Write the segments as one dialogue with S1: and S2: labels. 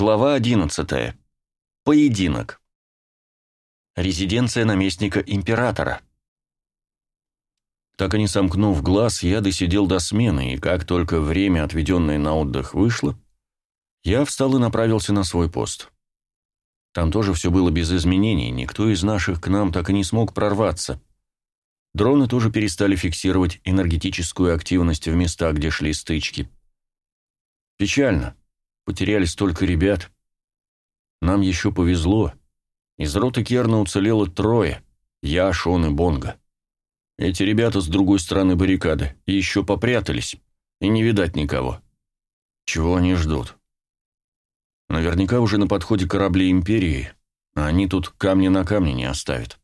S1: Глава 11. Поединок. Резиденция наместника императора. Так и не сомкнув глаз, я досидел до смены, и как только время, отведенное на отдых, вышло, я встал и направился на свой пост. Там тоже все было без изменений, никто из наших к нам так и не смог прорваться. Дроны тоже перестали фиксировать энергетическую активность в местах, где шли стычки. Печально. Потеряли столько ребят. Нам еще повезло. Из роты Керна уцелело трое. Я, Шон и Бонга. Эти ребята с другой стороны баррикады еще попрятались, и не видать никого. Чего они ждут? Наверняка уже на подходе корабли Империи, а они тут камни на камне не оставят.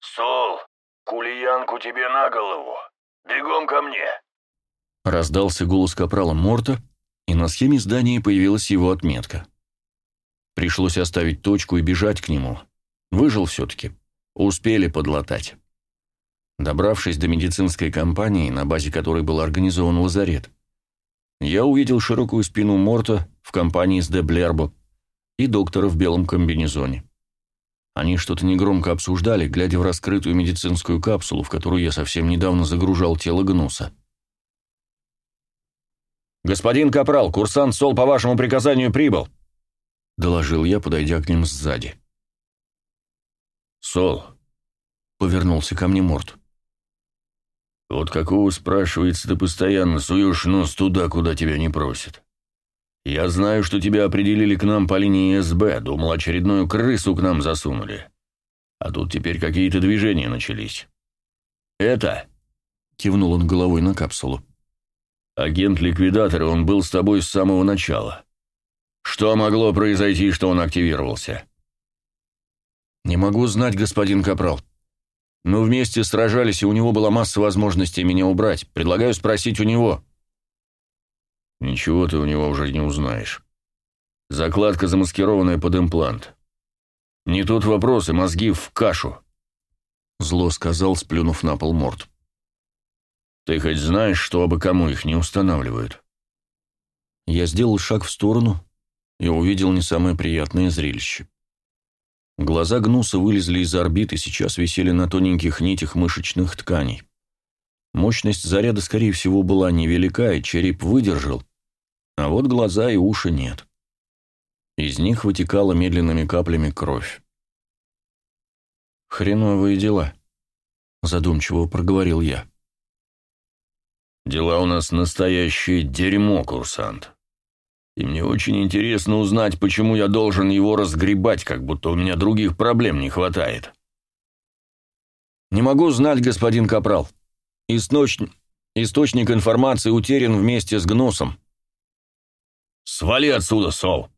S2: «Сол, кулиянку тебе на голову! Бегом ко мне!»
S1: Раздался голос капрала Морта, и на схеме здания появилась его отметка. Пришлось оставить точку и бежать к нему. Выжил все-таки. Успели подлатать. Добравшись до медицинской компании, на базе которой был организован лазарет, я увидел широкую спину Морта в компании с Деблербо и доктора в белом комбинезоне. Они что-то негромко обсуждали, глядя в раскрытую медицинскую капсулу, в которую я совсем недавно загружал тело Гнуса.
S3: «Господин Капрал, курсант Сол по вашему приказанию прибыл», —
S1: доложил я, подойдя к ним сзади.
S2: «Сол», —
S1: повернулся ко мне Морт.
S2: «Вот какого, спрашивается, ты постоянно суешь нос туда, куда тебя не просят? Я знаю, что тебя определили к нам по линии СБ, думал, очередную крысу к нам засунули. А тут теперь какие-то движения начались. Это...» — кивнул он головой на капсулу. Агент ликвидатора, он был с тобой с самого начала. Что могло произойти, что он активировался?
S1: Не могу знать, господин Капрал. Мы вместе сражались, и у него была масса возможностей меня убрать. Предлагаю спросить у него.
S2: Ничего ты у него уже не узнаешь. Закладка замаскированная под имплант. Не тот вопрос, и мозги в кашу. Зло сказал, сплюнув на пол морд. Ты хоть знаешь, что обо кому их не устанавливают?»
S1: Я сделал шаг в сторону и увидел не самое приятное зрелище. Глаза гнуса вылезли из орбит и сейчас висели на тоненьких нитях мышечных тканей. Мощность заряда, скорее всего, была невелика, и череп выдержал, а вот глаза и уши нет. Из них вытекала медленными каплями кровь. «Хреновые дела», — задумчиво проговорил я.
S2: Дела у нас настоящее дерьмо, курсант. И мне очень интересно узнать, почему я должен его разгребать, как будто у меня других проблем не хватает.
S3: Не могу знать, господин Капрал. Источ... Источник информации утерян вместе с Гнусом.
S2: «Свали отсюда, Сол!»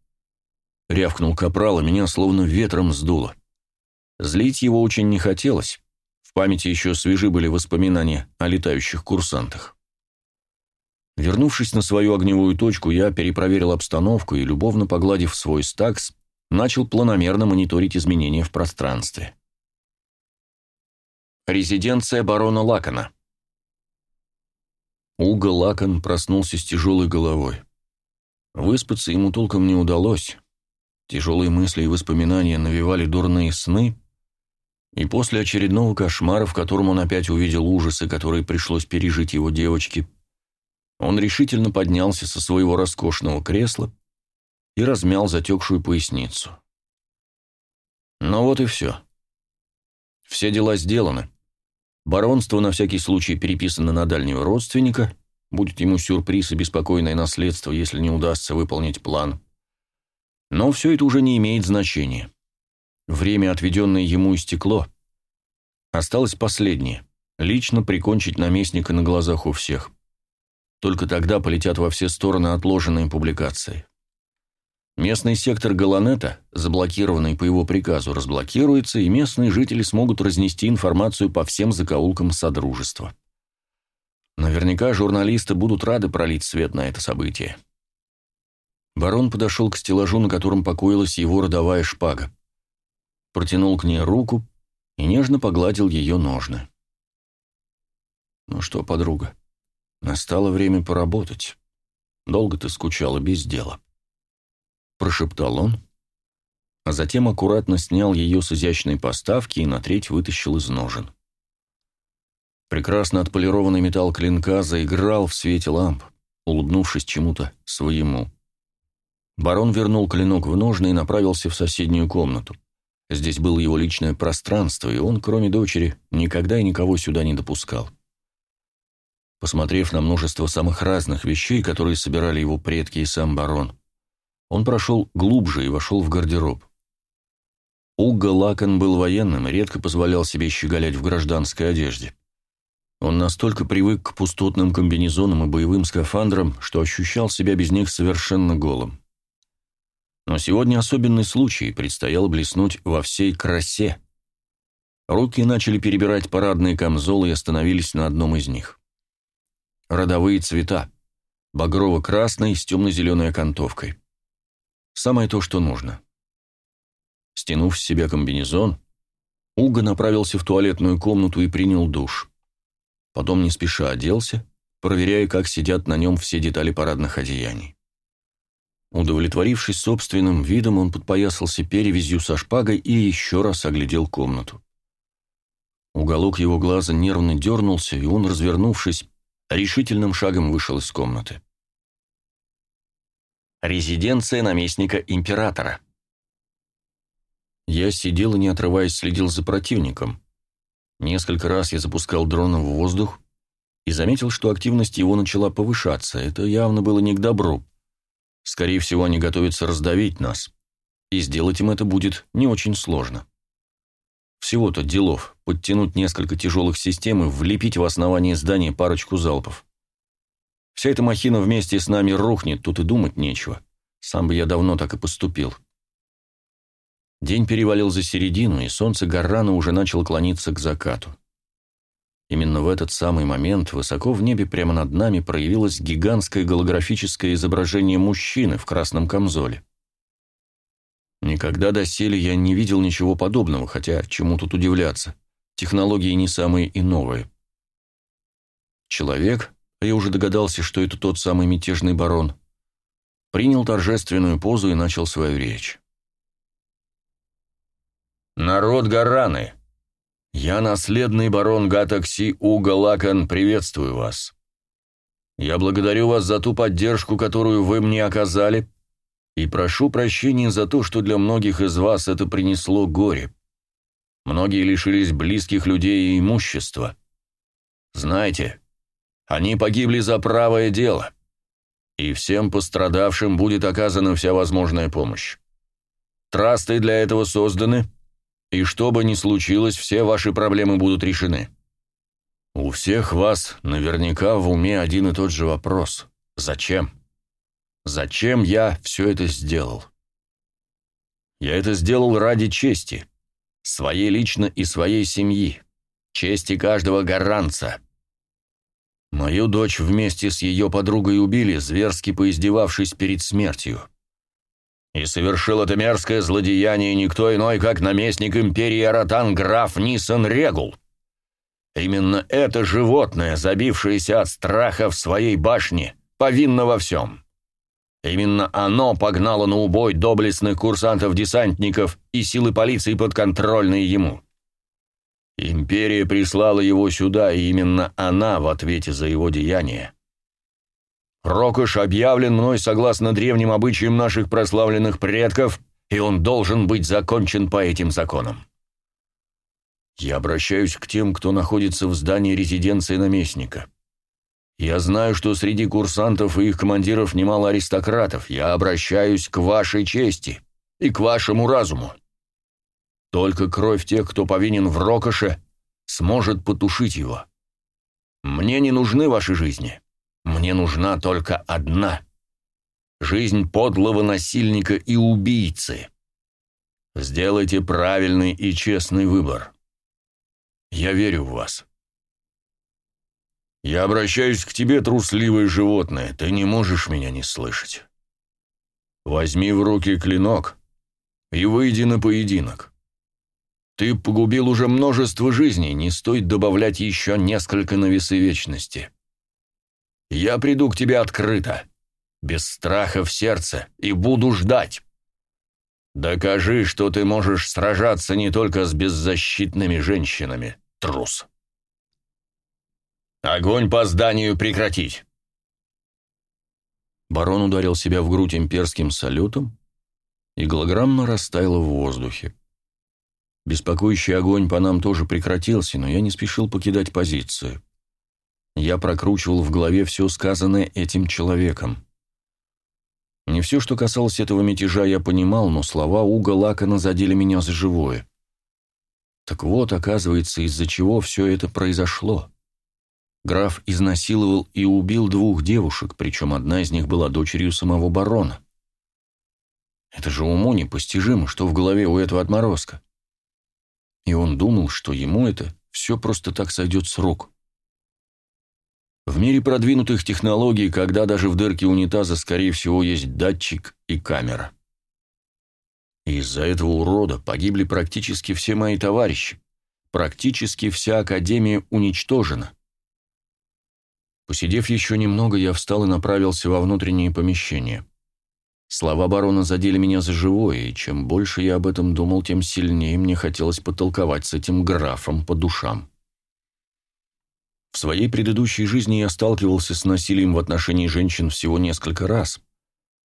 S1: Рявкнул Капрал, и меня словно ветром сдуло. Злить его очень не хотелось. В памяти еще свежи были воспоминания о летающих курсантах. Вернувшись на свою огневую точку, я перепроверил обстановку и, любовно погладив свой стакс, начал планомерно мониторить изменения в пространстве. Резиденция барона Лакона. Уга Лакон проснулся с тяжелой головой. Выспаться ему толком не удалось. Тяжелые мысли и воспоминания навевали дурные сны, и после очередного кошмара, в котором он опять увидел ужасы, которые пришлось пережить его девочке, он решительно поднялся со своего роскошного кресла и размял затекшую поясницу. Ну вот и все. Все дела сделаны. Баронство на всякий случай переписано на дальнего родственника, будет ему сюрприз и беспокойное наследство, если не удастся выполнить план. Но все это уже не имеет значения. Время, отведенное ему, истекло. Осталось последнее — лично прикончить наместника на глазах у всех. Только тогда полетят во все стороны отложенные публикации. Местный сектор Галанета, заблокированный по его приказу, разблокируется, и местные жители смогут разнести информацию по всем закоулкам Содружества. Наверняка журналисты будут рады пролить свет на это событие. Барон подошел к стеллажу, на котором покоилась его родовая шпага. Протянул к ней руку и нежно погладил ее ножны. «Ну что, подруга, Настало время поработать. Долго ты скучала без дела. — прошептал он, а затем аккуратно снял ее с изящной поставки и на треть вытащил из ножен. Прекрасно отполированный металл клинка заиграл в свете ламп, улыбнувшись чему-то своему. Барон вернул клинок в ножны и направился в соседнюю комнату. Здесь было его личное пространство, и он, кроме дочери, никогда и никого сюда не допускал. Посмотрев на множество самых разных вещей, которые собирали его предки и сам барон, он прошел глубже и вошел в гардероб. Угго Лакон был военным и редко позволял себе щеголять в гражданской одежде. Он настолько привык к пустотным комбинезонам и боевым скафандрам, что ощущал себя без них совершенно голым. Но сегодня особенный случай, предстояло блеснуть во всей красе. Руки начали перебирать парадные камзолы и остановились на одном из них. Родовые цвета. Багрово-красный с темно-зеленой окантовкой. Самое то, что нужно. Стянув с себя комбинезон, Уга направился в туалетную комнату и принял душ. Потом не спеша оделся, проверяя, как сидят на нем все детали парадных одеяний. Удовлетворившись собственным видом, он подпоясался перевязью со шпагой и еще раз оглядел комнату. Уголок его глаза нервно дернулся, и он, развернувшись, решительным шагом вышел из комнаты. Резиденция наместника императора. Я сидел и, не отрываясь, следил за противником. Несколько раз я запускал дрона в воздух и заметил, что активность его начала повышаться. Это явно было не к добру. Скорее всего, они готовятся раздавить нас, и сделать им это будет не очень сложно. Всего-то делов – подтянуть несколько тяжелых систем и влепить в основание здания парочку залпов. Вся эта махина вместе с нами рухнет, тут и думать нечего. Сам бы я давно так и поступил. День перевалил за середину, и солнце Гаррана уже начало клониться к закату. Именно в этот самый момент высоко в небе прямо над нами проявилось гигантское голографическое изображение мужчины в красном камзоле. Никогда доселе я не видел ничего подобного, хотя чему тут удивляться. Технологии не самые и новые. Человек, а я уже догадался, что это тот самый мятежный барон, принял торжественную позу и начал свою речь. «Народ Гараны, я, наследный барон Гатакси Уга Лакан, приветствую вас. Я благодарю вас за ту поддержку, которую вы мне оказали, и прошу прощения за то, что для многих из вас это принесло горе. Многие лишились близких людей и имущества. Знаете, они погибли за правое дело, и всем пострадавшим будет оказана вся возможная помощь. Трасты для этого созданы, и что бы ни случилось, все ваши проблемы будут решены. У всех вас наверняка в уме один и тот же вопрос. Зачем? Зачем я все это сделал? Я это сделал ради чести. Своей лично и своей семьи. Чести каждого гаранца. Мою дочь вместе с ее подругой убили, зверски поиздевавшись перед смертью. И совершил это мерзкое злодеяние никто иной, как наместник империи Аратан граф Нисон Регул. Именно это животное, забившееся от страха в своей башне, повинно во всем. Именно оно погнало на убой доблестных курсантов-десантников и силы полиции подконтрольные ему. Империя прислала его сюда, и именно она в ответе за его деяние Рокош объявлен мной согласно древним обычаям наших прославленных предков, и он должен быть закончен по этим законам. Я обращаюсь к тем, кто находится в здании резиденции наместника. Я знаю, что среди курсантов и их командиров немало аристократов. Я обращаюсь к вашей чести и к вашему разуму. Только кровь тех, кто повинен в Рокоше, сможет потушить его. Мне не нужны ваши жизни. Мне нужна только одна — жизнь подлого насильника и убийцы. Сделайте правильный и честный выбор. Я верю в вас. Я обращаюсь к тебе, трусливое животное, ты не можешь меня не слышать. Возьми в руки клинок и выйди на поединок. Ты погубил уже множество жизней, не стоит добавлять еще несколько на весы вечности. Я приду к тебе открыто, без страха в сердце, и буду ждать.
S2: Докажи, что ты можешь сражаться не только с беззащитными женщинами, трус. Огонь по зданию прекратить.
S1: Барон ударил себя в грудь имперским салютом, и голограмма растаяла в воздухе. Беспокоящий огонь по нам тоже прекратился, но я не спешил покидать позицию. Я прокручивал в голове все сказанное этим человеком. Не все, что касалось этого мятежа, я понимал, но слова Уга Лакана задели меня за живое. Так вот, оказывается, из-за чего все это произошло. Граф изнасиловал и убил двух девушек, причем одна из них была дочерью самого барона. Это же уму непостижимо, что в голове у этого отморозка. И он думал, что ему это все просто так сойдет с рук. В мире продвинутых технологий, когда даже в дырке унитаза, скорее всего, есть датчик и камера. из-за этого урода погибли практически все мои товарищи. Практически вся Академия уничтожена. Посидев еще немного, я встал и направился во внутреннее помещение. Слова барона задели меня за живое, и чем больше я об этом думал, тем сильнее мне хотелось потолковать с этим графом по душам. В своей предыдущей жизни я сталкивался с насилием в отношении женщин всего несколько раз,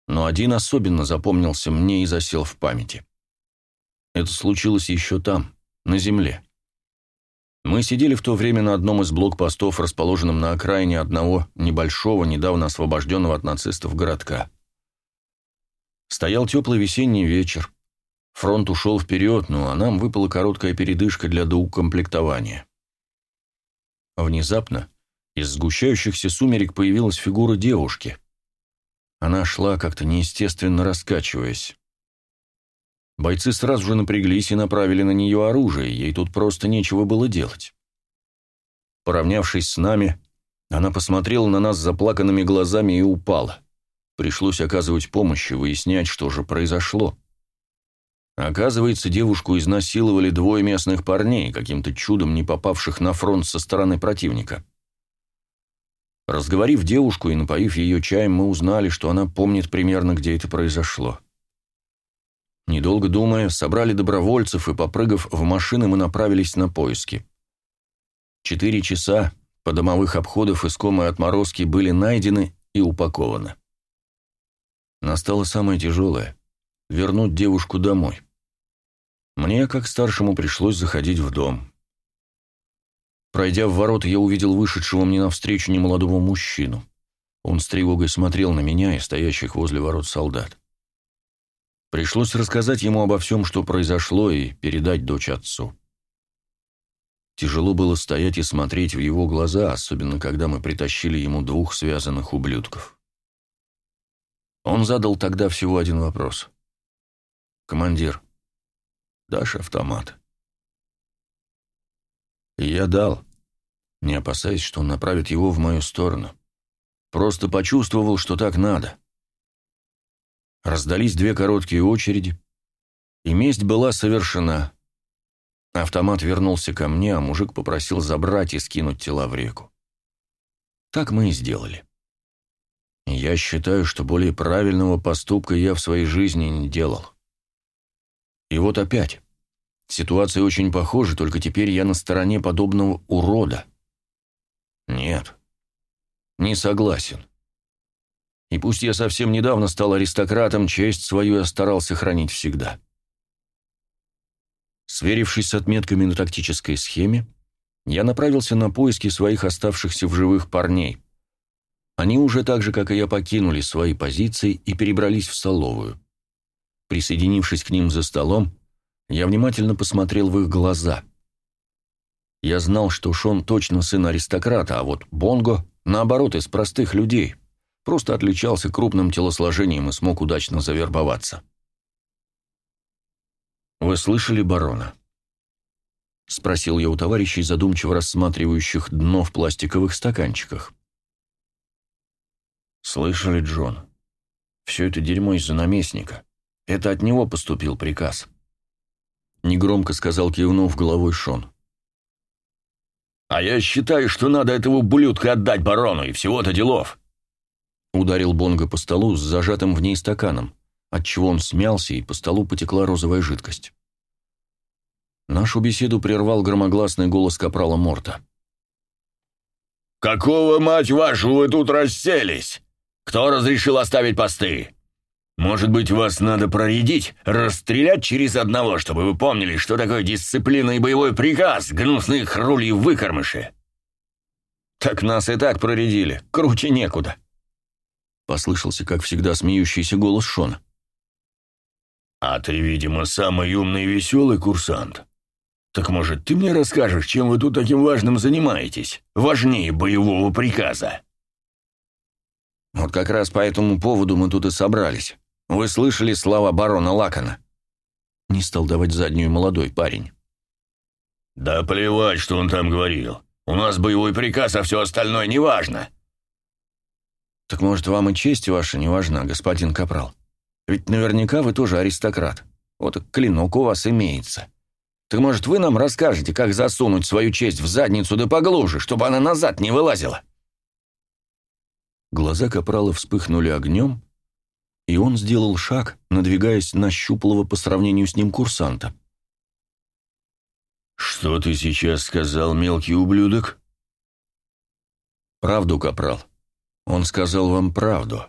S1: но один особенно запомнился мне и засел в памяти. Это случилось еще там, на земле. Мы сидели в то время на одном из блокпостов, расположенном на окраине одного небольшого, недавно освобожденного от нацистов городка. Стоял теплый весенний вечер. Фронт ушел вперед, ну а нам выпала короткая передышка для доукомплектования. Внезапно из сгущающихся сумерек появилась фигура девушки. Она шла как-то неестественно раскачиваясь. Бойцы сразу же напряглись и направили на нее оружие, ей тут просто нечего было делать. Поравнявшись с нами, она посмотрела на нас заплаканными глазами и упала. Пришлось оказывать помощь и выяснять, что же произошло. Оказывается, девушку изнасиловали двое местных парней, каким-то чудом не попавших на фронт со стороны противника. Разговорив девушку и напоив ее чаем, мы узнали, что она помнит примерно, где это произошло. Недолго думая, собрали добровольцев и, попрыгав в машины, мы направились на поиски. Четыре часа по домовых обходов искомые отморозки были найдены и упакованы. Настало самое тяжелое — вернуть девушку домой. Мне, как старшему, пришлось заходить в дом. Пройдя в ворота, я увидел вышедшего мне навстречу немолодого мужчину. Он с тревогой смотрел на меня и стоящих возле ворот солдат. Пришлось рассказать ему обо всем, что произошло, и передать дочь отцу. Тяжело было стоять и смотреть в его глаза, особенно когда мы притащили ему двух связанных ублюдков. Он задал тогда всего один вопрос. «Командир, дашь автомат?» Я дал, не опасаясь, что он направит его в мою сторону. Просто почувствовал, что так надо. Раздались две короткие очереди, и месть была совершена. Автомат вернулся ко мне, а мужик попросил забрать и скинуть тела в реку. Так мы и сделали. Я считаю, что более правильного поступка я в своей жизни не делал. И вот опять. Ситуация очень похожа, только теперь я на стороне подобного урода. Нет. Не согласен. И пусть я совсем недавно стал аристократом, честь свою я старался хранить всегда. Сверившись с отметками на тактической схеме, я направился на поиски своих оставшихся в живых парней – они уже так же, как и я, покинули свои позиции и перебрались в столовую. Присоединившись к ним за столом, я внимательно посмотрел в их глаза. Я знал, что Шон точно сын аристократа, а вот Бонго, наоборот, из простых людей, просто отличался крупным телосложением и смог удачно завербоваться. «Вы слышали барона?» — спросил я у товарищей, задумчиво рассматривающих дно в пластиковых стаканчиках. «Слышали, Джон? Все это дерьмо из-за наместника. Это от него поступил приказ». Негромко сказал, кивнув головой Шон.
S2: «А я считаю, что надо этого ублюдка отдать барону, и всего-то делов!»
S1: Ударил Бонго по столу с зажатым в ней стаканом, отчего он смялся, и по столу потекла розовая жидкость. Нашу беседу прервал громогласный голос капрала Морта.
S2: «Какого, мать вашу, вы тут расселись? Кто разрешил оставить посты? Может быть, вас надо проредить, расстрелять через одного, чтобы вы помнили, что такое дисциплина и боевой приказ, гнусные хрули и выкормыши?»
S3: «Так нас и так проредили, круче некуда», — послышался, как всегда, смеющийся голос Шона.
S2: «А ты, видимо, самый умный и веселый курсант. Так, может, ты мне расскажешь, чем вы тут таким важным занимаетесь? Важнее боевого приказа».
S3: «Вот как раз по этому поводу мы тут и собрались. Вы слышали слова барона Лакана?» Не стал давать заднюю молодой парень.
S2: «Да плевать, что он там говорил. У нас боевой приказ, а все остальное неважно».
S3: «Так, может, вам и честь ваша не важна, господин Капрал? Ведь наверняка вы тоже аристократ. Вот клинок у вас имеется. Так, может, вы нам расскажете, как засунуть свою честь в задницу да поглубже, чтобы она назад не вылазила?» Глаза Капрала вспыхнули огнем, и он сделал шаг, надвигаясь на щуплого по сравнению с ним курсанта.
S2: «Что ты сейчас сказал, мелкий ублюдок?»
S3: «Правду, Капрал. Он сказал вам правду»,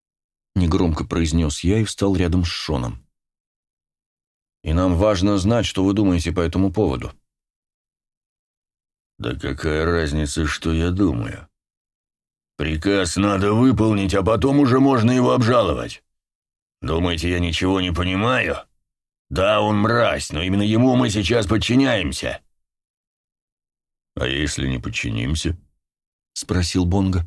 S3: — негромко произнес я и встал рядом с Шоном. «И нам важно знать, что вы думаете по этому поводу».
S2: «Да какая разница, что я думаю? Приказ надо выполнить, а потом уже можно его обжаловать. Думаете, я ничего не понимаю?» Да, он мразь, но именно ему мы сейчас подчиняемся.
S1: А если не подчинимся?
S3: Спросил Бонго.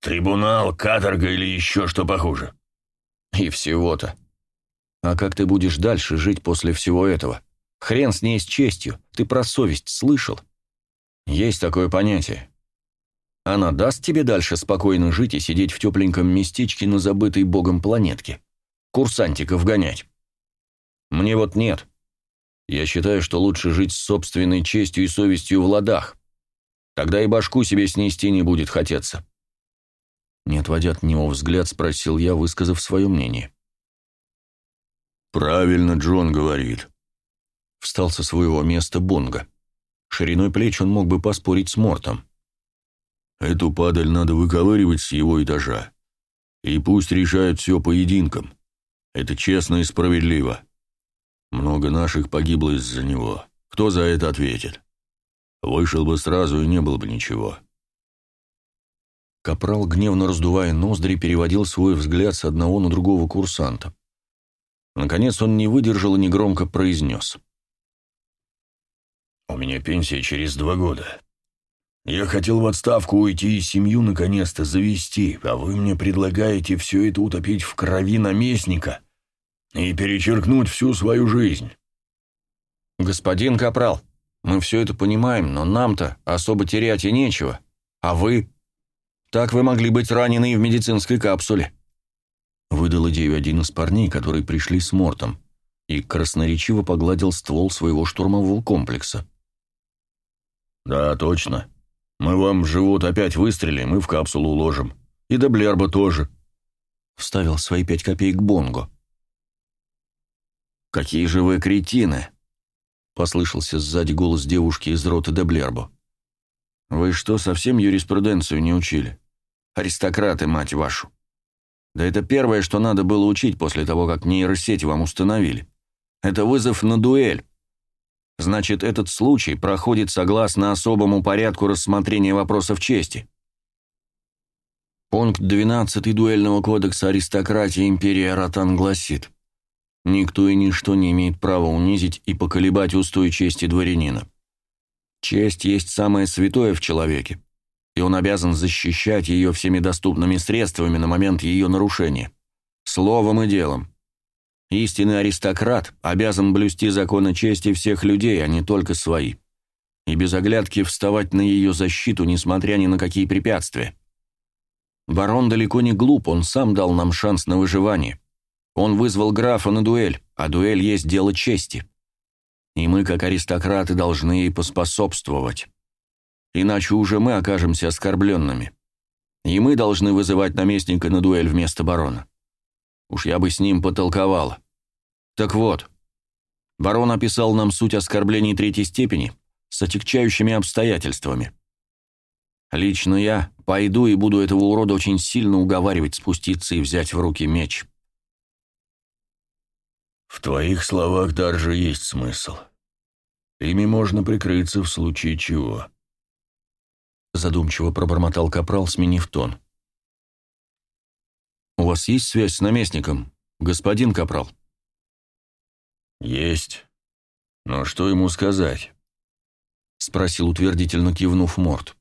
S2: Трибунал, каторга или еще что похуже.
S3: И всего-то. А как ты будешь дальше жить после всего этого? Хрен с ней с честью. Ты про совесть слышал? Есть такое понятие. Она даст тебе дальше спокойно жить и сидеть в тепленьком местечке на забытой богом планетке. Курсантиков гонять. Мне вот нет. Я считаю, что лучше жить с собственной честью и совестью в ладах. Тогда и башку себе снести не будет хотеться. Не отводя от него взгляд, спросил я, высказав свое мнение.
S1: «Правильно Джон говорит», — встал со своего места Бонга. Шириной плеч он мог бы поспорить с Мортом. «Эту падаль надо выковыривать с его этажа. И пусть решают все поединком. Это честно и справедливо. Много наших погибло из-за него. Кто за это ответит? Вышел бы сразу и не было бы ничего.
S3: Капрал, гневно раздувая ноздри, переводил свой взгляд с одного на другого курсанта. Наконец он не выдержал и негромко произнес.
S2: «У меня пенсия через два года. Я хотел в отставку уйти и семью наконец-то завести, а вы мне предлагаете все это утопить в крови наместника и перечеркнуть всю свою жизнь.
S3: Господин Капрал, мы все это понимаем, но нам-то особо терять и нечего. А вы? Так вы могли быть ранены и в медицинской капсуле. Выдал идею один из парней, которые пришли с Мортом, и красноречиво погладил ствол своего штурмового комплекса.
S1: «Да, точно. Мы вам в живот опять выстрелим и в капсулу уложим. И до Блерба тоже», — вставил свои пять копеек Бонго.
S3: «Какие же вы кретины!» — послышался сзади голос девушки из роты Деблербо. «Вы что, совсем юриспруденцию не учили? Аристократы, мать вашу! Да это первое, что надо было учить после того, как нейросеть вам установили. Это вызов на дуэль. Значит, этот случай проходит согласно особому порядку рассмотрения вопросов чести». Пункт 12 дуэльного кодекса аристократии империи Аратан гласит – Никто и ничто не имеет права унизить и поколебать устой чести дворянина. Честь есть самое святое в человеке, и он обязан защищать ее всеми доступными средствами на момент ее нарушения. Словом и делом. Истинный аристократ обязан блюсти законы чести всех людей, а не только свои. И без оглядки вставать на ее защиту, несмотря ни на какие препятствия. Барон далеко не глуп, он сам дал нам шанс на выживание. Он вызвал графа на дуэль, а дуэль есть дело чести. И мы, как аристократы, должны ей поспособствовать. Иначе уже мы окажемся оскорбленными. И мы должны вызывать наместника на дуэль вместо барона. Уж я бы с ним потолковал. Так вот, барон описал нам суть оскорблений третьей степени с отягчающими обстоятельствами. Лично я пойду и буду этого урода очень сильно уговаривать спуститься и взять в руки меч.
S2: В твоих словах даже есть смысл. Ими можно прикрыться в случае чего.
S3: Задумчиво пробормотал капрал, сменив тон. «У вас есть связь с наместником, господин капрал?»
S2: «Есть. Но что ему сказать?»
S3: — спросил утвердительно кивнув Морд.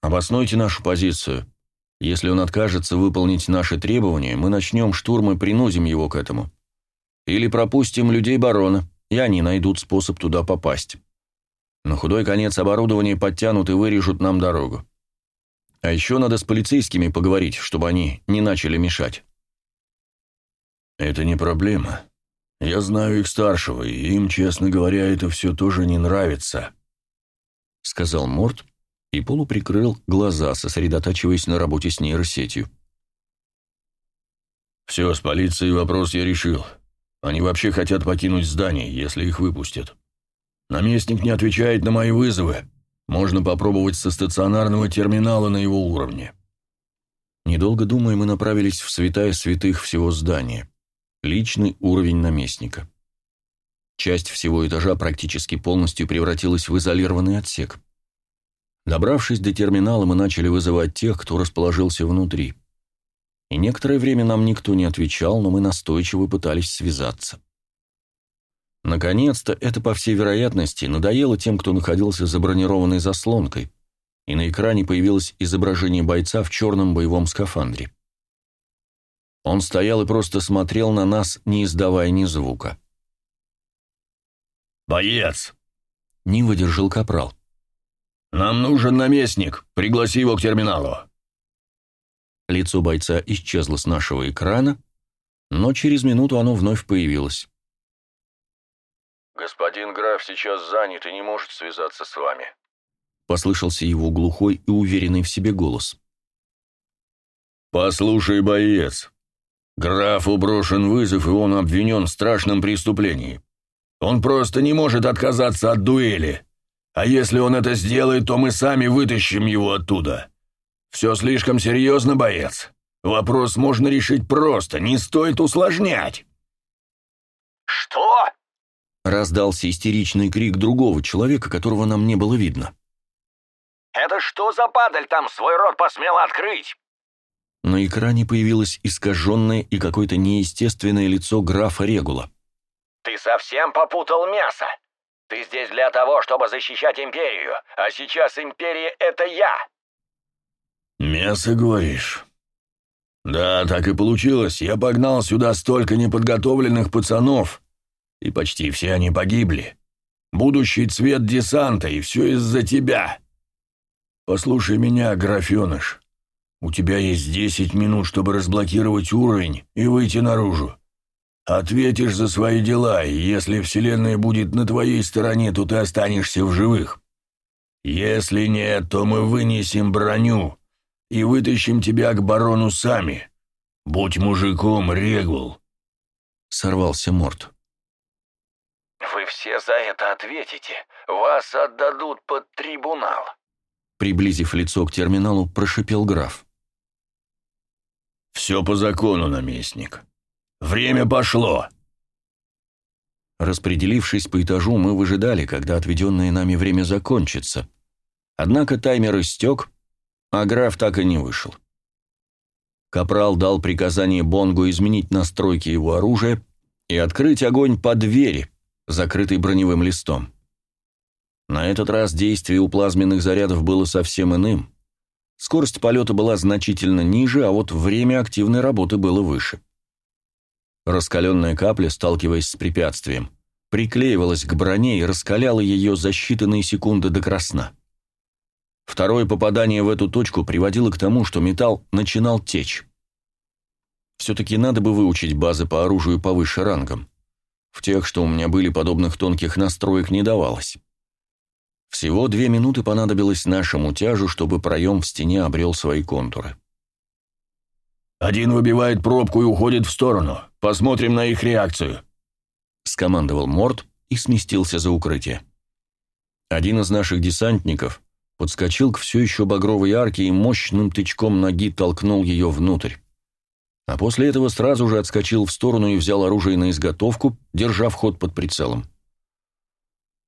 S3: «Обоснуйте нашу позицию. Если он откажется выполнить наши требования, мы начнем штурм и принудим его к этому. Или пропустим людей барона, и они найдут способ туда попасть. На худой конец оборудование подтянут и вырежут нам дорогу. А еще надо с полицейскими поговорить, чтобы они не начали мешать».
S2: «Это не проблема. Я знаю их старшего, и им, честно говоря, это все тоже не нравится», — сказал Морт и полуприкрыл глаза, сосредотачиваясь на работе с нейросетью. «Все, с полицией вопрос я решил. Они вообще хотят покинуть здание, если их выпустят. Наместник не отвечает на мои вызовы. Можно попробовать со стационарного терминала на его уровне».
S3: Недолго думая, мы направились в святая святых всего здания. Личный уровень наместника. Часть всего этажа практически полностью превратилась в изолированный отсек. Добравшись до терминала, мы начали вызывать тех, кто расположился внутри. И некоторое время нам никто не отвечал, но мы настойчиво пытались связаться. Наконец-то это, по всей вероятности, надоело тем, кто находился за бронированной заслонкой, и на экране появилось изображение бойца в черном боевом скафандре. Он стоял и просто смотрел на нас, не издавая ни звука.
S2: «Боец!»
S3: — не выдержал капрал.
S2: «Нам нужен наместник. Пригласи его к терминалу».
S3: Лицо бойца исчезло с нашего экрана, но через минуту оно вновь появилось.
S1: «Господин граф сейчас занят и не может связаться с вами», —
S3: послышался его глухой и уверенный в себе голос.
S2: «Послушай, боец, графу брошен вызов, и он обвинен в страшном преступлении. Он просто не может отказаться от дуэли. А если он это сделает, то мы сами вытащим его оттуда. Все слишком серьезно, боец. Вопрос можно решить просто, не стоит усложнять».
S4: «Что?»
S3: — раздался истеричный крик другого человека, которого нам не было видно.
S4: «Это что за падаль там свой рот посмела открыть?»
S3: На экране появилось искаженное и какое-то неестественное лицо графа Регула.
S4: «Ты совсем попутал мясо. Ты здесь для того, чтобы защищать Империю, а сейчас Империя — это я!»
S2: «Мясо, говоришь?» «Да, так и получилось. Я погнал сюда столько неподготовленных пацанов, и почти все они погибли. Будущий цвет десанта, и все из-за тебя. Послушай меня, графеныш. У тебя есть десять минут, чтобы разблокировать уровень и выйти наружу. Ответишь за свои дела, и если Вселенная будет на твоей стороне, то ты останешься в живых. Если нет, то мы вынесем броню и вытащим тебя к барону сами. Будь мужиком, Регул!»
S3: Сорвался Морт.
S4: «Вы все за это ответите. Вас отдадут под трибунал».
S3: Приблизив лицо к терминалу, прошипел граф.
S2: «Все по закону, наместник», Время пошло!»
S3: Распределившись по этажу, мы выжидали, когда отведенное нами время закончится. Однако таймер истек, а граф так и не вышел. Капрал дал приказание Бонгу изменить настройки его оружия и открыть огонь по двери, закрытой броневым листом. На этот раз действие у плазменных зарядов было совсем иным. Скорость полета была значительно ниже, а вот время активной работы было выше. Раскаленная капля, сталкиваясь с препятствием, приклеивалась к броне и раскаляла ее за считанные секунды до красна. Второе попадание в эту точку приводило к тому, что металл начинал течь. Все-таки надо бы выучить базы по оружию повыше рангом. В тех, что у меня были, подобных тонких настроек не давалось. Всего две минуты понадобилось нашему тяжу, чтобы проем в стене обрел свои контуры.
S2: Один выбивает пробку и уходит в сторону. Посмотрим на их реакцию», — скомандовал Морд и сместился за укрытие.
S1: Один из наших десантников подскочил к все еще багровой арке и мощным тычком ноги толкнул ее внутрь. А после этого сразу же отскочил в сторону и взял оружие на изготовку, держа вход под прицелом.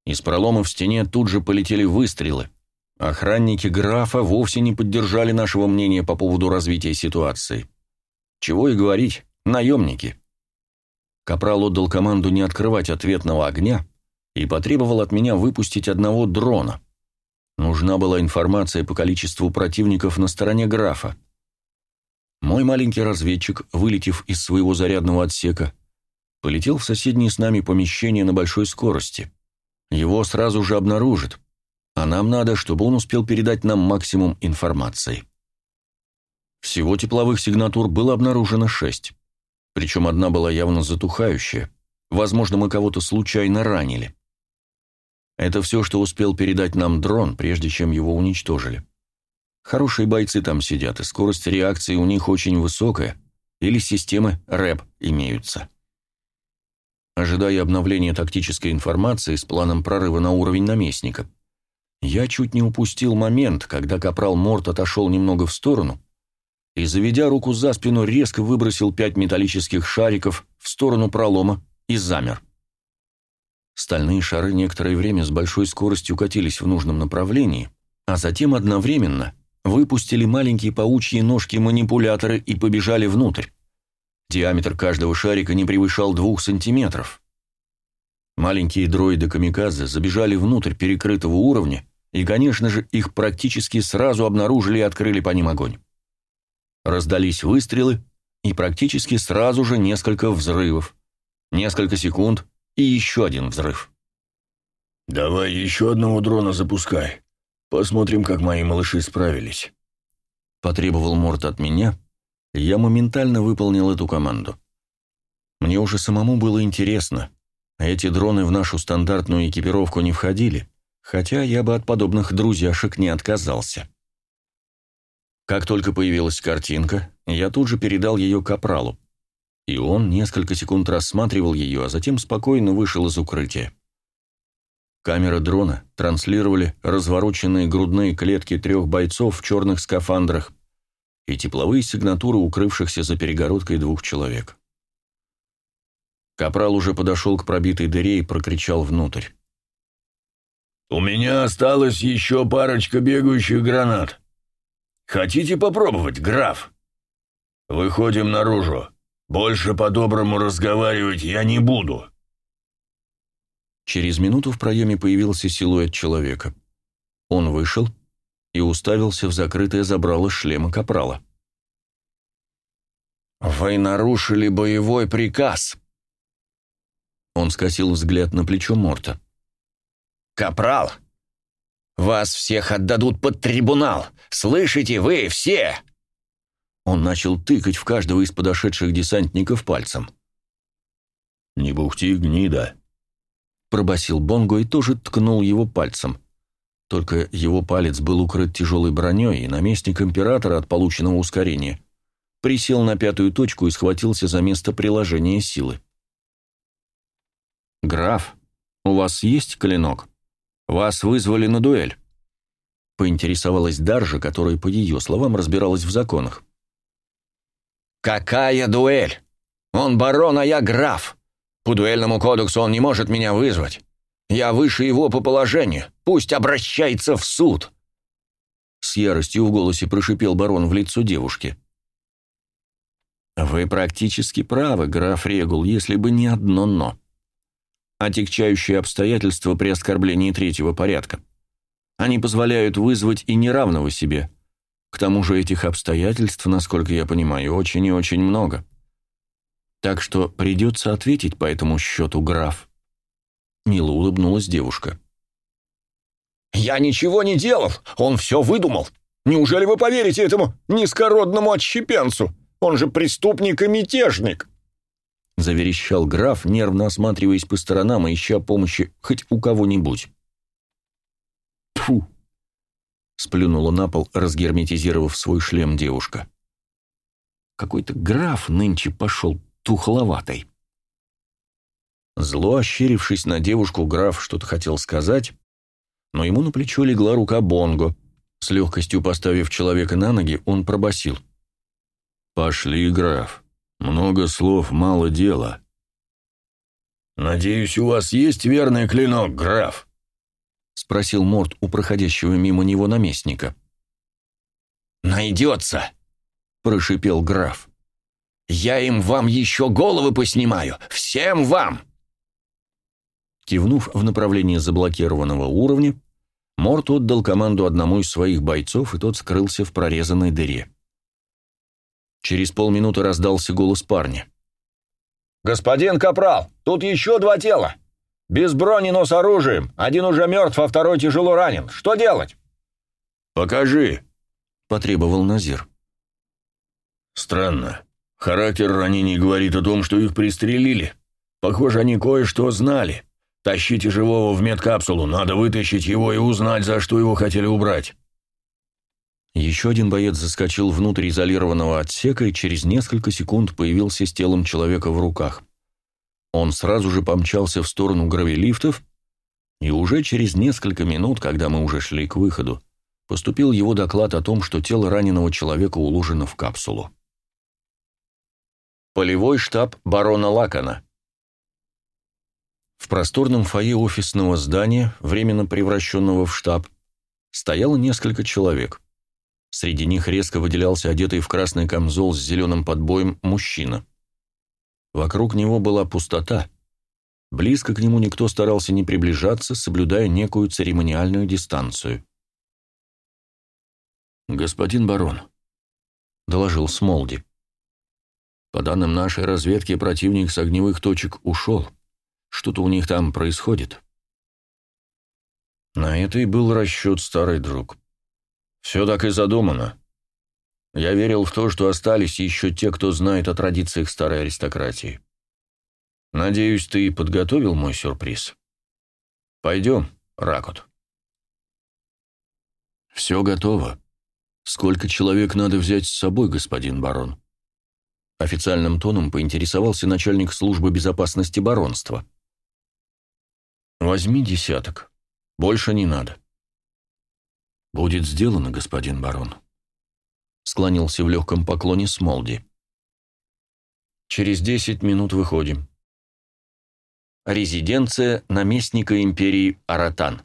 S1: Из пролома в стене тут же полетели выстрелы. Охранники графа вовсе не поддержали нашего мнения по поводу развития ситуации. Чего и говорить, наемники. Капрал отдал команду не открывать ответного огня и потребовал от меня выпустить одного дрона. Нужна была информация по количеству противников на стороне графа. Мой маленький разведчик, вылетев из своего зарядного отсека, полетел в соседнее с нами помещение на большой скорости. Его сразу же обнаружат, а нам надо, чтобы он успел передать нам максимум информации. Всего тепловых сигнатур было обнаружено шесть, причем одна была явно затухающая, возможно, мы кого-то случайно ранили. Это все, что успел передать нам дрон, прежде чем его уничтожили. Хорошие бойцы там сидят, и скорость реакции у них очень высокая, или системы РЭП имеются. Ожидая обновления тактической информации с планом прорыва на уровень наместника, я чуть не упустил момент, когда капрал Морт отошел немного в сторону и, заведя руку за спину, резко выбросил пять металлических шариков в сторону пролома и замер. Стальные шары некоторое время с большой скоростью катились в нужном направлении, а затем одновременно выпустили маленькие паучьи ножки-манипуляторы и побежали внутрь. Диаметр каждого шарика не превышал двух сантиметров. Маленькие дроиды-камикадзе забежали внутрь перекрытого уровня, и, конечно же, их практически сразу обнаружили и открыли по ним огонь. Раздались выстрелы, и практически сразу же несколько взрывов. Несколько секунд, и еще один взрыв.
S2: «Давай еще одного дрона запускай», Посмотрим, как мои малыши справились.
S1: Потребовал Морт от меня, и я моментально выполнил эту команду. Мне уже самому было интересно. Эти дроны в нашу стандартную экипировку не входили, хотя я бы от подобных друзьяшек не отказался. Как только появилась картинка, я тут же передал ее капралу, и он несколько секунд рассматривал ее, а затем спокойно вышел из укрытия. Камеры дрона транслировали развороченные грудные клетки трех бойцов в черных скафандрах и тепловые сигнатуры укрывшихся за перегородкой двух человек. Капрал уже подошел к пробитой дыре и прокричал внутрь.
S2: «У меня осталась еще парочка бегающих гранат. Хотите попробовать, граф? Выходим наружу. Больше по-доброму разговаривать я не буду».
S1: Через минуту в проеме появился силуэт человека. Он вышел и уставился в закрытое забрало шлема капрала.
S3: «Вы нарушили боевой приказ!»
S1: Он скосил взгляд на плечо Морта.
S3: «Капрал, вас всех отдадут под трибунал! Слышите вы все?»
S1: Он начал тыкать в каждого из подошедших десантников пальцем.
S2: «Не бухти, гнида!»
S1: пробасил Бонго и тоже ткнул его пальцем. Только его палец был укрыт тяжелой броней, и наместник императора от полученного ускорения присел на пятую точку и схватился за место приложения силы. «Граф, у вас есть клинок? Вас вызвали на дуэль?» Поинтересовалась Даржа, которая, по ее словам, разбиралась в законах.
S3: «Какая дуэль? Он барон, а я граф!» По дуэльному кодексу он не может меня вызвать. Я выше его по положению. Пусть обращается в суд!»
S1: С яростью в голосе прошипел барон в лицо девушки. «Вы практически правы, граф Регул, если бы не одно «но». Отягчающие обстоятельства при оскорблении третьего порядка. Они позволяют вызвать и неравного себе. К тому же этих обстоятельств, насколько я понимаю, очень и очень много. Так что придется ответить по этому счету, граф. Мило улыбнулась девушка.
S3: «Я ничего не делал! Он все выдумал! Неужели вы поверите этому низкородному отщепенцу? Он же преступник и мятежник!»
S1: Заверещал граф, нервно осматриваясь по сторонам и ища помощи хоть у кого-нибудь.
S3: Фу!
S1: Сплюнула на пол, разгерметизировав свой шлем девушка.
S3: Какой-то граф нынче пошел тухловатый. Зло ощерившись на девушку, граф что-то хотел сказать, но ему на плечо легла рука Бонго. С легкостью поставив человека на ноги, он пробасил: «Пошли, граф. Много слов, мало дела».
S2: «Надеюсь, у вас есть верный клинок, граф?»
S3: — спросил Морд у проходящего мимо него наместника.
S4: «Найдется!» — прошипел граф. «Я им вам еще головы поснимаю! Всем вам!»
S3: Кивнув в направлении заблокированного уровня, Морт отдал команду одному из своих бойцов, и тот скрылся в прорезанной дыре. Через полминуты раздался голос парня.
S5: «Господин Капрал, тут еще два тела. Без брони, но с оружием. Один уже мертв, а второй тяжело ранен. Что делать?»
S2: «Покажи», —
S3: потребовал Назир.
S2: «Странно. Характер ранений говорит о том, что их пристрелили. Похоже, они кое-что знали. Тащите живого в медкапсулу, надо вытащить его и узнать, за что его хотели убрать».
S3: Еще один боец заскочил внутрь изолированного отсека и через несколько секунд появился с телом человека в руках. Он сразу же помчался в сторону гравилифтов, и уже через несколько минут, когда мы уже шли к выходу, поступил его доклад о том, что тело раненого человека уложено в капсулу. Полевой штаб барона Лакана. В просторном фойе офисного здания, временно превращенного в штаб, стояло несколько человек. Среди них резко выделялся одетый в красный камзол с зеленым подбоем мужчина. Вокруг него была пустота. Близко к нему никто старался не приближаться, соблюдая некую церемониальную дистанцию. «Господин барон», — доложил Смолди, — «по данным нашей разведки, противник с огневых точек ушел. Что-то у них там происходит».
S2: На это и был расчет, старый друг. Все так и задумано. Я верил в то, что остались еще те, кто знает о традициях старой аристократии. Надеюсь, ты подготовил мой сюрприз. Пойдем, Ракот.
S3: Все готово. Сколько человек надо взять с собой, господин барон? Официальным тоном поинтересовался начальник службы безопасности баронства. Возьми десяток. Больше не надо. Будет сделано, господин барон склонился в легком поклоне Смолди. Через десять минут выходим. Резиденция наместника империи Аратан.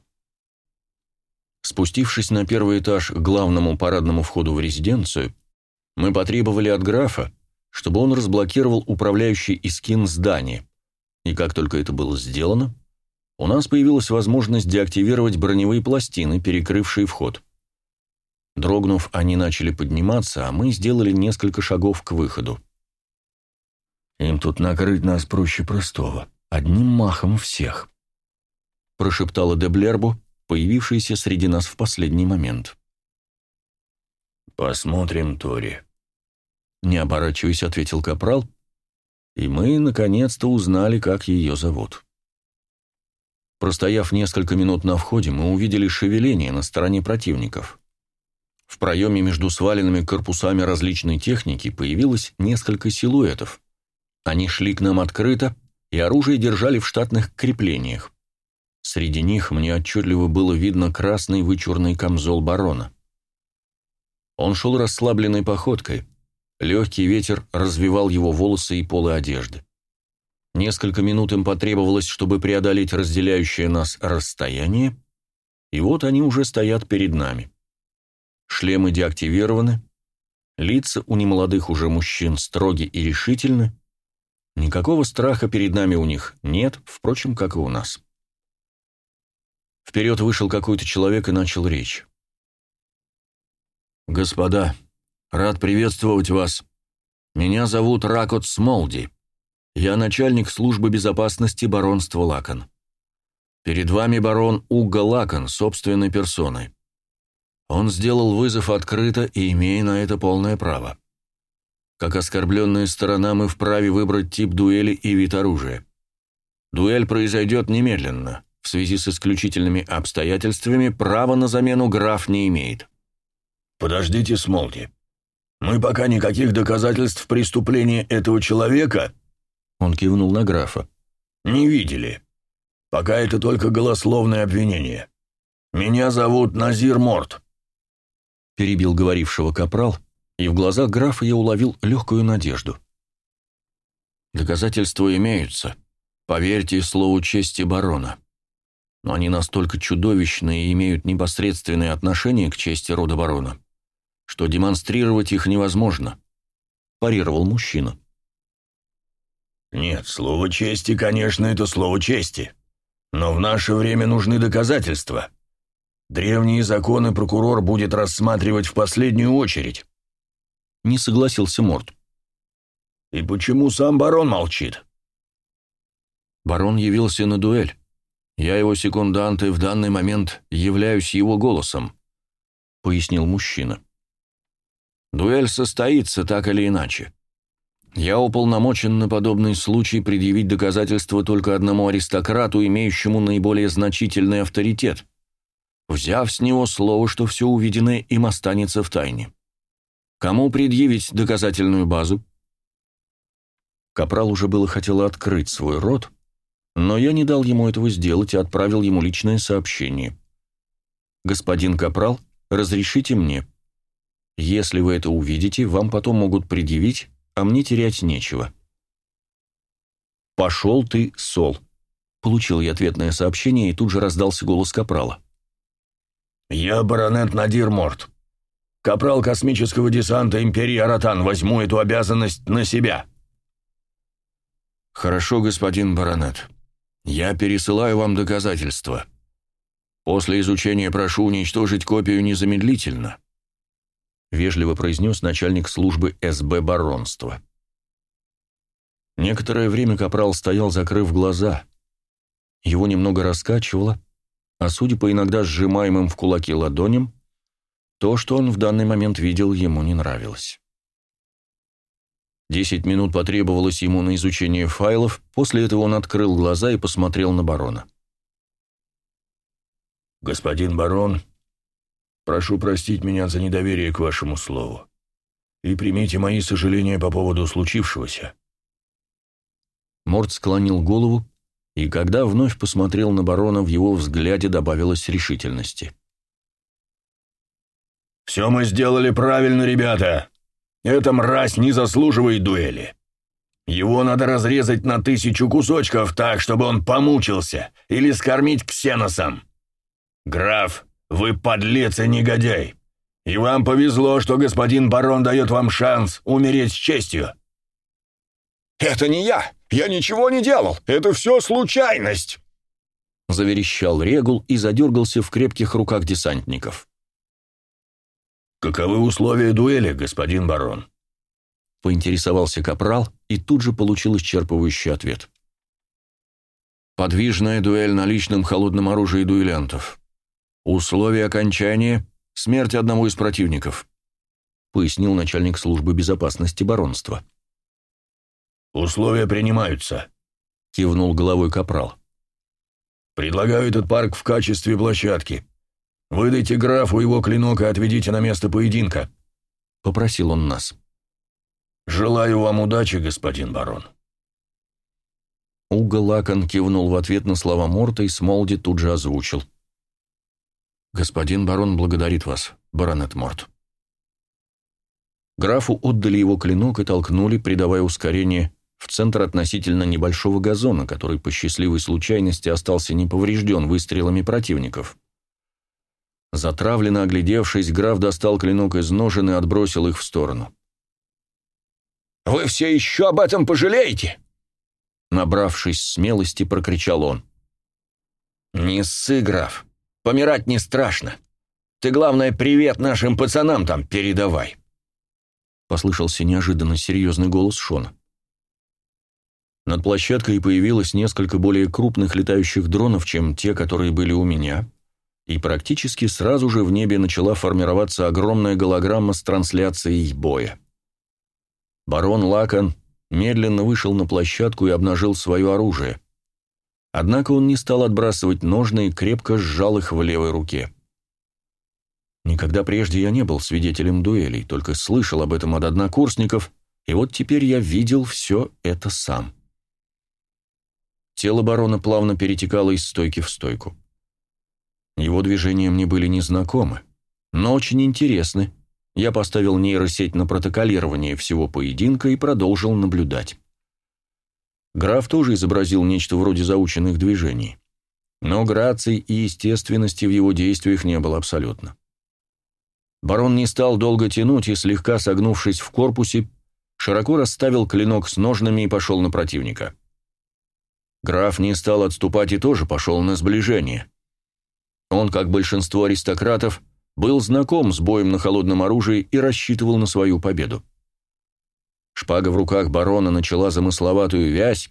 S3: Спустившись на первый этаж к главному парадному входу в резиденцию, мы потребовали от графа, чтобы он разблокировал управляющий искин здания, и как только это было сделано, у нас появилась возможность деактивировать броневые пластины, перекрывшие вход. Дрогнув, они начали подниматься, а мы сделали несколько шагов к выходу.
S2: «Им тут накрыть нас проще простого.
S3: Одним махом всех», — прошептала Деблербу, появившаяся среди нас в последний момент.
S2: «Посмотрим, Тори», —
S3: не оборачиваясь, ответил Капрал, и мы, наконец-то, узнали, как ее зовут. Простояв несколько минут на входе, мы увидели шевеление на стороне противников. В проеме между сваленными корпусами различной техники появилось несколько силуэтов. Они шли к нам открыто и оружие держали в штатных креплениях. Среди них мне отчетливо было видно красный вычурный камзол барона. Он шел расслабленной походкой. Легкий ветер развивал его волосы и полы одежды. Несколько минут им потребовалось, чтобы преодолеть разделяющее нас расстояние, и вот они уже стоят перед нами. Шлемы деактивированы, лица у немолодых уже мужчин строги и решительны, никакого страха перед нами у них нет, впрочем, как и у нас. Вперед вышел какой-то человек и начал речь. «Господа, рад приветствовать вас. Меня зовут Ракот Смолди. Я начальник службы безопасности баронства Лакон. Перед вами барон Уга Лакон собственной персоной. Он сделал вызов открыто и имея на это полное право. Как оскорбленная сторона мы вправе выбрать тип дуэли и вид оружия. Дуэль произойдет немедленно. В связи с исключительными обстоятельствами право на замену граф не имеет.
S2: «Подождите, Смолти. Мы пока никаких доказательств преступления этого человека, он кивнул на графа, не видели. Пока это только голословное обвинение. Меня зовут Назир Морт. Перебил говорившего капрал, и в глазах графа я уловил легкую надежду.
S3: Доказательства имеются. Поверьте слову чести барона. Но они настолько чудовищны и имеют непосредственное отношение к чести рода барона, что демонстрировать их невозможно», – парировал мужчина.
S2: «Нет, слово чести, конечно, это слово чести. Но в наше время нужны доказательства. Древние законы прокурор будет рассматривать в последнюю очередь».
S3: Не согласился Морд.
S2: «И почему сам барон молчит?»
S3: «Барон явился на дуэль. Я его секундант и в данный момент являюсь его голосом», — пояснил мужчина. Дуэль состоится так или иначе. Я уполномочен на подобный случай предъявить доказательства только одному аристократу, имеющему наиболее значительный авторитет, взяв с него слово, что все увиденное им останется в тайне. Кому предъявить доказательную базу? Капрал уже было хотел открыть свой рот, но я не дал ему этого сделать и отправил ему личное сообщение. «Господин Капрал, разрешите мне?» Если вы это увидите, вам потом могут предъявить, а мне терять нечего. «Пошел ты, Сол!» Получил я ответное сообщение, и тут же раздался голос Капрала.
S2: «Я баронет Надир Морт. Капрал космического десанта Империи Аратан. Возьму эту обязанность на себя».
S3: «Хорошо, господин баронет. Я пересылаю вам доказательства. После изучения прошу уничтожить копию незамедлительно. — вежливо произнес начальник службы СБ баронства. Некоторое время Капрал стоял, закрыв глаза. Его немного раскачивало, а судя по иногда сжимаемым в кулаки ладоням, то, что он в данный момент видел, ему не нравилось. Десять минут потребовалось ему на изучение файлов, после этого он открыл глаза и посмотрел на барона.
S2: «Господин барон, Прошу простить меня за недоверие к вашему слову. И примите мои сожаления по поводу случившегося».
S3: Морд склонил голову, и когда вновь посмотрел на барона, в его взгляде добавилось решительности.
S2: «Все мы сделали правильно, ребята. Эта мразь не заслуживает дуэли. Его надо разрезать на тысячу кусочков так, чтобы он помучился, или скормить ксеносом. Граф, вы подлец и негодяй. И вам повезло, что господин барон дает вам шанс умереть с честью».
S5: «Это не я! Я ничего не делал! Это все случайность!»
S3: Заверещал Регул и задергался в крепких руках десантников.
S2: «Каковы условия дуэли, господин барон?»
S3: Поинтересовался Капрал и тут же получил исчерпывающий ответ. «Подвижная дуэль на личном холодном оружии дуэлянтов. Условие окончания – смерть одного из противников», – пояснил начальник службы безопасности баронства.
S2: «Условия принимаются», – кивнул головой капрал. «Предлагаю этот парк в качестве площадки. Выдайте графу его клинок и отведите на место поединка», – попросил он нас. «Желаю вам удачи, господин барон».
S3: Уга Лакон кивнул в ответ на слова Морта и Смолди тут же озвучил – «Господин барон благодарит вас, баронет Морт». Графу отдали его клинок и толкнули, придавая ускорение, в центр относительно небольшого газона, который по счастливой случайности остался неповрежден выстрелами противников. Затравленно оглядевшись, граф достал клинок из ножен и отбросил их в сторону.
S5: «Вы все еще об этом пожалеете?»
S3: Набравшись смелости, прокричал он.
S5: «Не ссы, граф. Помирать не страшно. Ты, главное, привет нашим пацанам там передавай.
S3: Послышался неожиданно серьезный голос Шона. Над площадкой появилось несколько более крупных летающих дронов, чем те, которые были у меня, и практически сразу же в небе начала формироваться огромная голограмма с трансляцией боя. Барон Лакон медленно вышел на площадку и обнажил свое оружие. Однако он не стал отбрасывать ножны и крепко сжал их в левой руке. Никогда прежде я не был свидетелем дуэлей, только слышал об этом от однокурсников, и вот теперь я видел все это сам. Тело барона плавно перетекало из стойки в стойку. Его движения мне были незнакомы, но очень интересны. Я поставил нейросеть на протоколирование всего поединка и продолжил наблюдать. Граф тоже изобразил нечто вроде заученных движений. Но грации и естественности в его действиях не было абсолютно. Барон не стал долго тянуть и, слегка согнувшись в корпусе, широко расставил клинок с ножнами и пошел на противника. Граф не стал отступать и тоже пошел на сближение. Он, как большинство аристократов, был знаком с боем на холодном оружии и рассчитывал на свою победу. Шпага в руках барона начала замысловатую вязь,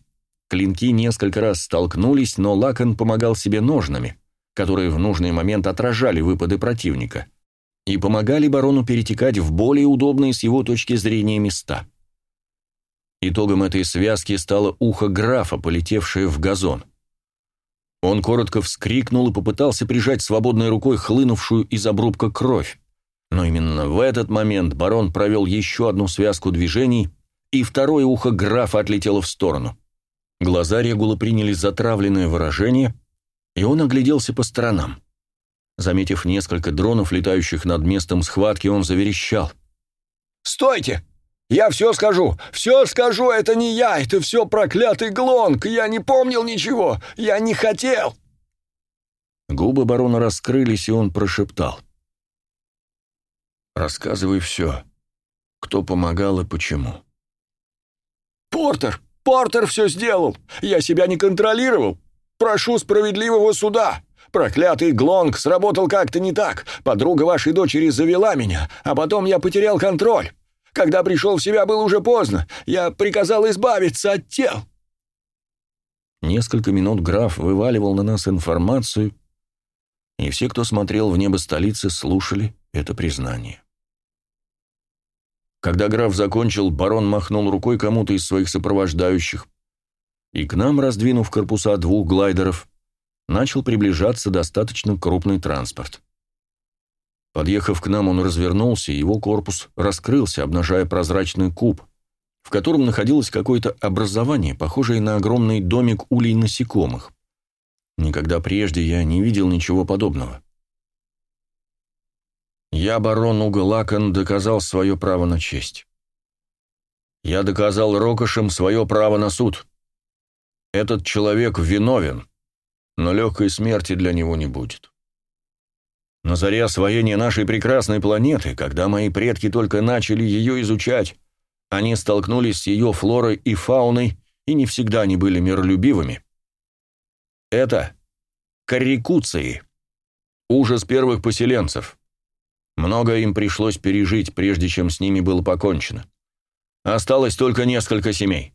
S3: клинки несколько раз столкнулись, но Лакон помогал себе ножнами, которые в нужный момент отражали выпады противника, и помогали барону перетекать в более удобные с его точки зрения места. Итогом этой связки стало ухо графа, полетевшее в газон. Он коротко вскрикнул и попытался прижать свободной рукой хлынувшую из обрубка кровь. Но именно в этот момент барон провел еще одну связку движений, и второе ухо графа отлетело в сторону. Глаза Регула приняли затравленное выражение, и он огляделся по сторонам. Заметив несколько дронов, летающих над местом схватки, он заверещал.
S5: «Стойте! Я все скажу! Все скажу! Это не я! Это все проклятый Глонг! Я не помнил ничего! Я не хотел!»
S3: Губы барона раскрылись, и он прошептал. «Рассказывай все. Кто помогал и почему?»
S5: «Портер! Портер все сделал! Я себя не контролировал! Прошу справедливого суда! Проклятый Глонг сработал как-то не так! Подруга вашей дочери завела меня, а потом я потерял контроль! Когда пришел в себя, было уже поздно. Я приказал избавиться от тел».
S3: Несколько минут граф вываливал на нас информацию, и все, кто смотрел в небо столицы, слушали это признание. Когда граф закончил, барон махнул рукой кому-то из своих сопровождающих, и к нам, раздвинув корпуса двух глайдеров, начал приближаться достаточно крупный транспорт. Подъехав к нам, он развернулся, и его корпус раскрылся, обнажая прозрачный куб, в котором находилось какое-то образование, похожее на огромный домик улей насекомых. Никогда прежде я не видел ничего подобного. Я, барон Угалакан, доказал свое право на честь. Я доказал Рокошем свое право на суд. Этот человек виновен, но легкой смерти для него не будет. На заре освоения нашей прекрасной планеты, когда мои предки только начали ее изучать, они столкнулись с ее флорой и фауной и не всегда не были миролюбивыми. Это карикуции. Ужас первых поселенцев. Многое им пришлось пережить, прежде чем с ними было покончено. Осталось только несколько семей.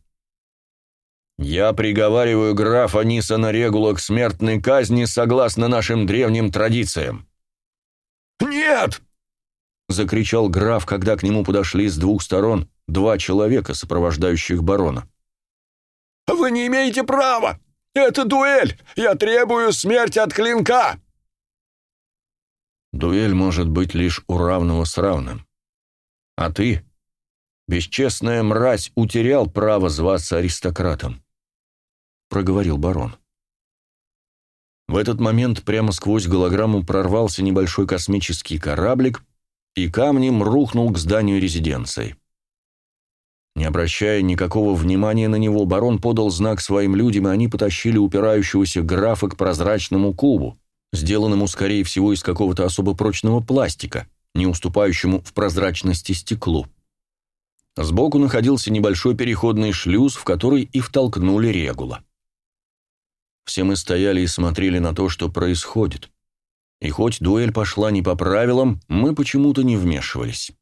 S3: Я приговариваю графа Нисона Регула к смертной казни согласно нашим древним традициям.
S5: «Нет!» — закричал граф, когда к нему подошли с двух сторон два человека, сопровождающих барона. «Вы не имеете права! Это дуэль! Я требую смерти от клинка!»
S3: «Дуэль может быть лишь у равного с равным. А ты, бесчестная мразь, утерял право зваться аристократом», — проговорил барон. В этот момент прямо сквозь голограмму прорвался небольшой космический кораблик и камнем рухнул к зданию резиденции. Не обращая никакого внимания на него, барон подал знак своим людям, и они потащили упирающегося графа к прозрачному кубу, сделанному, скорее всего, из какого-то особо прочного пластика, не уступающему в прозрачности стеклу. Сбоку находился небольшой переходный шлюз, в который и втолкнули регула. Все мы стояли и смотрели на то, что происходит. И хоть дуэль пошла не по правилам, мы почему-то не вмешивались.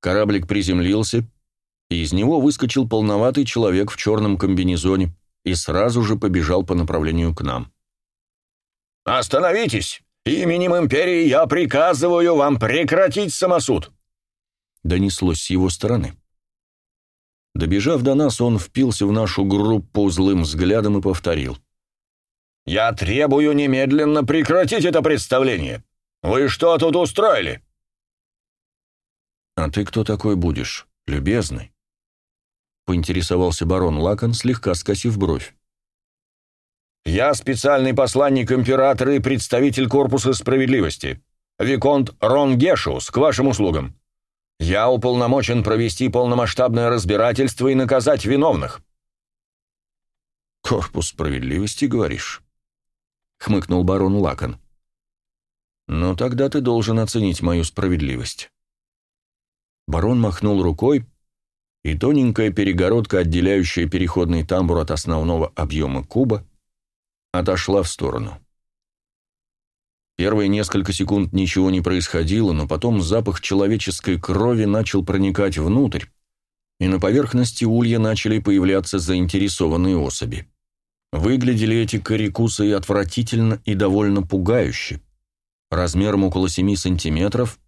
S3: Кораблик приземлился, и из него выскочил полноватый человек в черном комбинезоне и сразу же побежал по направлению к нам.
S5: «Остановитесь! Именем Империи я приказываю вам прекратить самосуд!»
S3: Донеслось с его стороны. Добежав до нас, он впился в нашу группу злым взглядом и повторил.
S5: «Я требую немедленно прекратить это представление. Вы что тут устроили?»
S1: «А ты кто такой будешь, любезный?» — поинтересовался барон Лакон, слегка скосив бровь.
S5: «Я специальный посланник императора и представитель Корпуса Справедливости. Виконт Рон Гешус, к вашим услугам. Я уполномочен провести полномасштабное разбирательство и наказать виновных».
S1: «Корпус Справедливости, говоришь?» — хмыкнул барон Лакон. «Но тогда ты должен оценить мою справедливость». Барон махнул рукой, и тоненькая перегородка, отделяющая переходный тамбур от основного объема куба, отошла в сторону. Первые несколько секунд ничего не происходило, но потом запах человеческой крови начал проникать внутрь, и на поверхности улья начали появляться заинтересованные особи. Выглядели эти корикусы отвратительно и довольно пугающе. Размером около 7 сантиметров,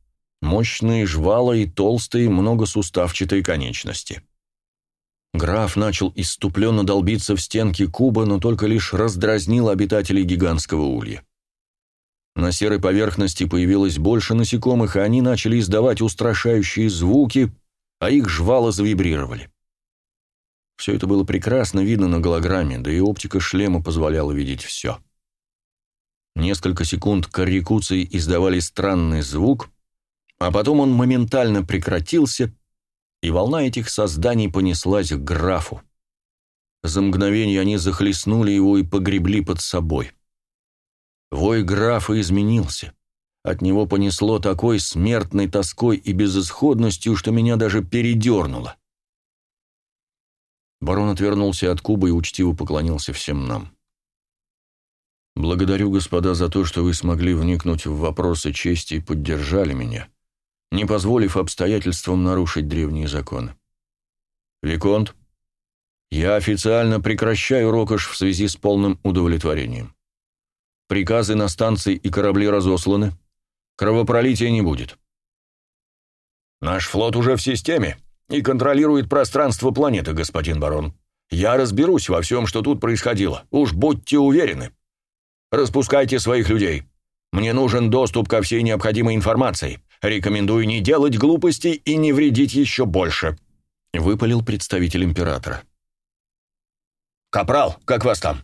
S1: мощные жвала и толстые многосуставчатые конечности. Граф начал иступленно долбиться в стенки куба, но только лишь раздразнил обитателей гигантского улья. На серой поверхности появилось больше насекомых, и они начали издавать устрашающие звуки, а их жвала завибрировали. Все это было прекрасно видно на голограмме, да и оптика шлема позволяла видеть все. Несколько секунд коррекуции издавали странный звук, а потом он моментально прекратился, и волна этих созданий понеслась к графу. За мгновение они захлестнули его и погребли под собой. Вой графа изменился. От него понесло такой смертной тоской и безысходностью, что меня даже передернуло. Барон отвернулся от куба и учтиво поклонился всем нам. «Благодарю, господа, за то, что вы смогли вникнуть в вопросы чести и поддержали меня не позволив обстоятельствам нарушить древние законы. Виконт, я официально прекращаю рокош в связи с полным удовлетворением. Приказы на станции и корабли разосланы. Кровопролития не будет.
S5: Наш флот уже в системе и контролирует пространство планеты, господин барон. Я разберусь во всем, что тут происходило. Уж будьте уверены. Распускайте своих людей. Мне нужен доступ ко всей необходимой информации. Рекомендую не делать глупостей и не вредить еще больше», — выпалил представитель императора. «Капрал, как вас там?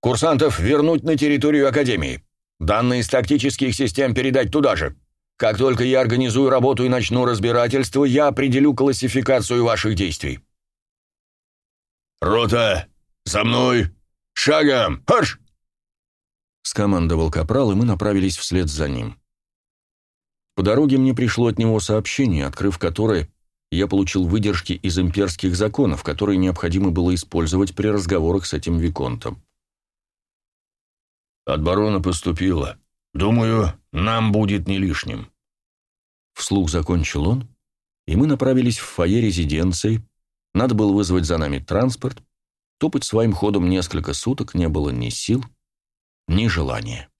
S5: Курсантов вернуть на территорию Академии. Данные из тактических систем передать туда же. Как только я организую работу и начну разбирательство, я определю классификацию ваших действий». «Рота, за мной! Шагом! Марш!»
S1: Скомандовал Капрал, и мы направились вслед за ним. По дороге мне пришло от него сообщение, открыв которое, я получил выдержки из имперских законов, которые необходимо было использовать при разговорах с этим Виконтом.
S2: «От барона поступило. Думаю, нам будет не лишним».
S1: Вслух закончил он, и мы направились в фойе резиденции. Надо было вызвать за нами транспорт. Топать своим ходом несколько суток не было ни сил, ни желания.